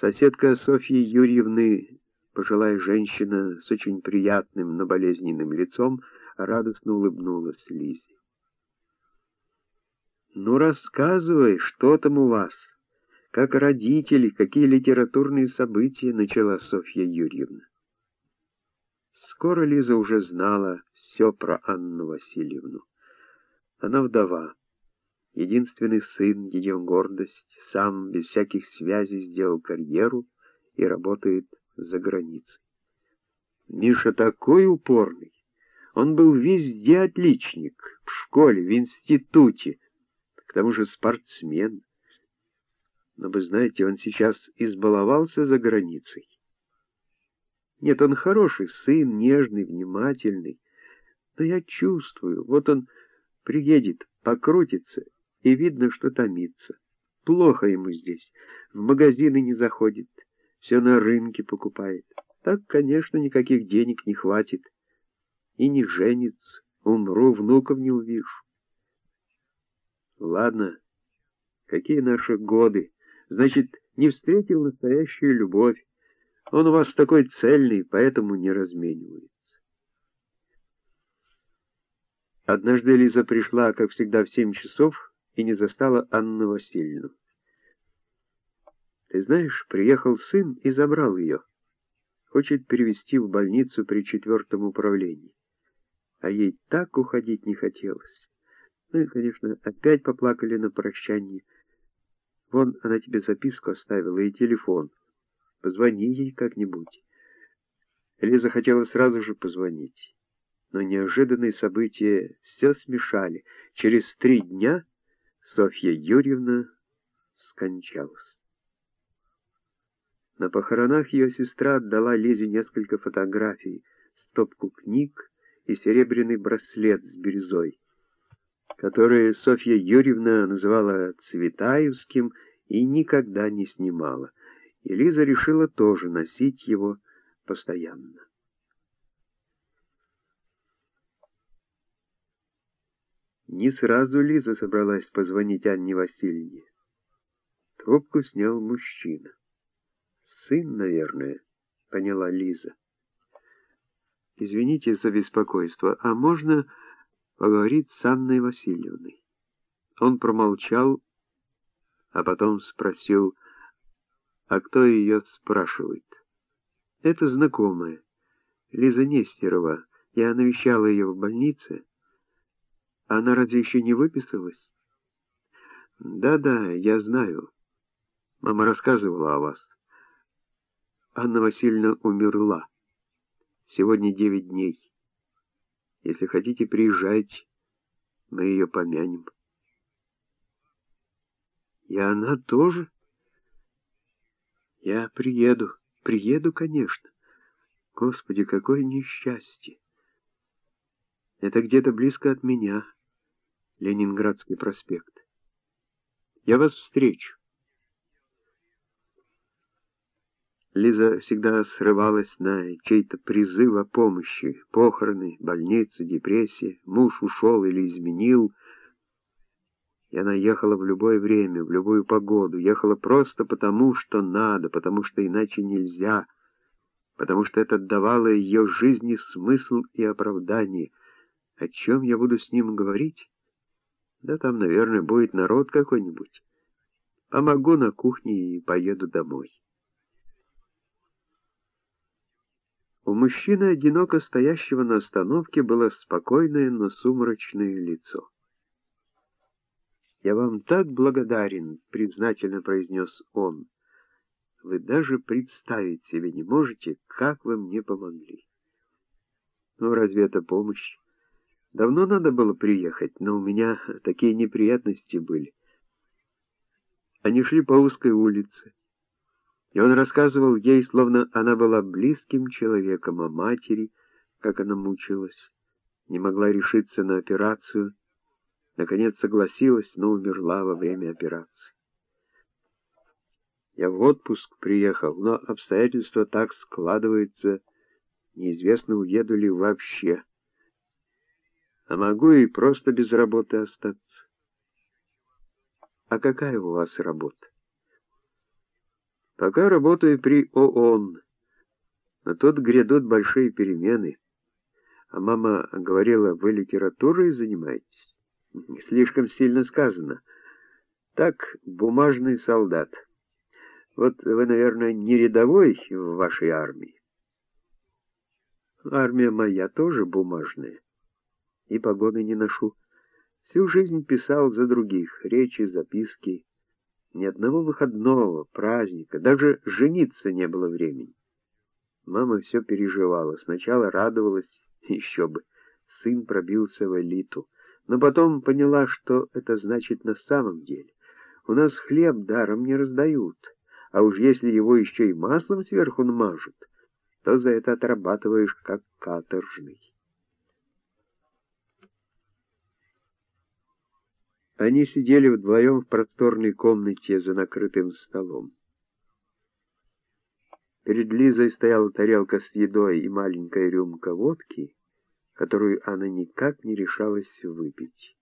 Соседка Софьи Юрьевны, пожилая женщина с очень приятным, но болезненным лицом, радостно улыбнулась Лизе. «Ну, рассказывай, что там у вас? Как родители, какие литературные события?» — начала Софья Юрьевна. Скоро Лиза уже знала все про Анну Васильевну. Она вдова. Единственный сын, ее гордость, сам без всяких связей сделал карьеру и работает за границей. Миша такой упорный. Он был везде отличник, в школе, в институте, к тому же спортсмен. Но вы знаете, он сейчас избаловался за границей. Нет, он хороший сын, нежный, внимательный. Но я чувствую, вот он приедет, покрутится, и видно, что томится. Плохо ему здесь, в магазины не заходит, все на рынке покупает. Так, конечно, никаких денег не хватит. И не женится, умру, внуков не увижу. Ладно, какие наши годы. Значит, не встретил настоящую любовь. Он у вас такой цельный, поэтому не разменивается. Однажды Лиза пришла, как всегда, в семь часов и не застала Анну Васильевну. Ты знаешь, приехал сын и забрал ее. Хочет перевести в больницу при четвертом управлении. А ей так уходить не хотелось. Ну и, конечно, опять поплакали на прощание. Вон она тебе записку оставила и телефон. Позвони ей как-нибудь. Лиза хотела сразу же позвонить. Но неожиданные события все смешали. Через три дня Софья Юрьевна скончалась. На похоронах ее сестра отдала Лизе несколько фотографий, стопку книг и серебряный браслет с бирюзой который Софья Юрьевна называла Цветаевским и никогда не снимала. И Лиза решила тоже носить его постоянно. Не сразу Лиза собралась позвонить Анне Васильевне. Трубку снял мужчина. «Сын, наверное», — поняла Лиза. «Извините за беспокойство, а можно...» поговорить с Анной Васильевной. Он промолчал, а потом спросил, а кто ее спрашивает. Это знакомая, Лиза Нестерова. Я навещала ее в больнице. Она разве еще не выписалась? Да-да, я знаю. Мама рассказывала о вас. Анна Васильевна умерла. Сегодня девять дней. Если хотите, приезжайте, мы ее помянем. И она тоже? Я приеду, приеду, конечно. Господи, какое несчастье! Это где-то близко от меня, Ленинградский проспект. Я вас встречу. Лиза всегда срывалась на чей-то призыв о помощи. Похороны, больница, депрессия, муж ушел или изменил. И она ехала в любое время, в любую погоду, ехала просто потому, что надо, потому что иначе нельзя, потому что это давало ее жизни смысл и оправдание. О чем я буду с ним говорить? Да там, наверное, будет народ какой-нибудь. Помогу на кухне и поеду домой. У мужчины, одиноко стоящего на остановке, было спокойное, но сумрачное лицо. «Я вам так благодарен», — признательно произнес он. «Вы даже представить себе не можете, как вы мне помогли». «Ну, разве это помощь? Давно надо было приехать, но у меня такие неприятности были». Они шли по узкой улице. И он рассказывал ей, словно она была близким человеком, о матери, как она мучилась, не могла решиться на операцию, наконец согласилась, но умерла во время операции. Я в отпуск приехал, но обстоятельства так складываются, неизвестно, уеду ли вообще. А могу и просто без работы остаться. А какая у вас работа? Пока работаю при ООН, но тут грядут большие перемены. А мама говорила, вы литературой занимаетесь? Слишком сильно сказано. Так, бумажный солдат. Вот вы, наверное, не рядовой в вашей армии. Армия моя тоже бумажная. И погоны не ношу. Всю жизнь писал за других, речи, записки. Ни одного выходного, праздника, даже жениться не было времени. Мама все переживала. Сначала радовалась, еще бы, сын пробился в элиту. Но потом поняла, что это значит на самом деле. У нас хлеб даром не раздают, а уж если его еще и маслом сверху намажут, то за это отрабатываешь как каторжный. Они сидели вдвоем в просторной комнате за накрытым столом. Перед Лизой стояла тарелка с едой и маленькая рюмка водки, которую она никак не решалась выпить.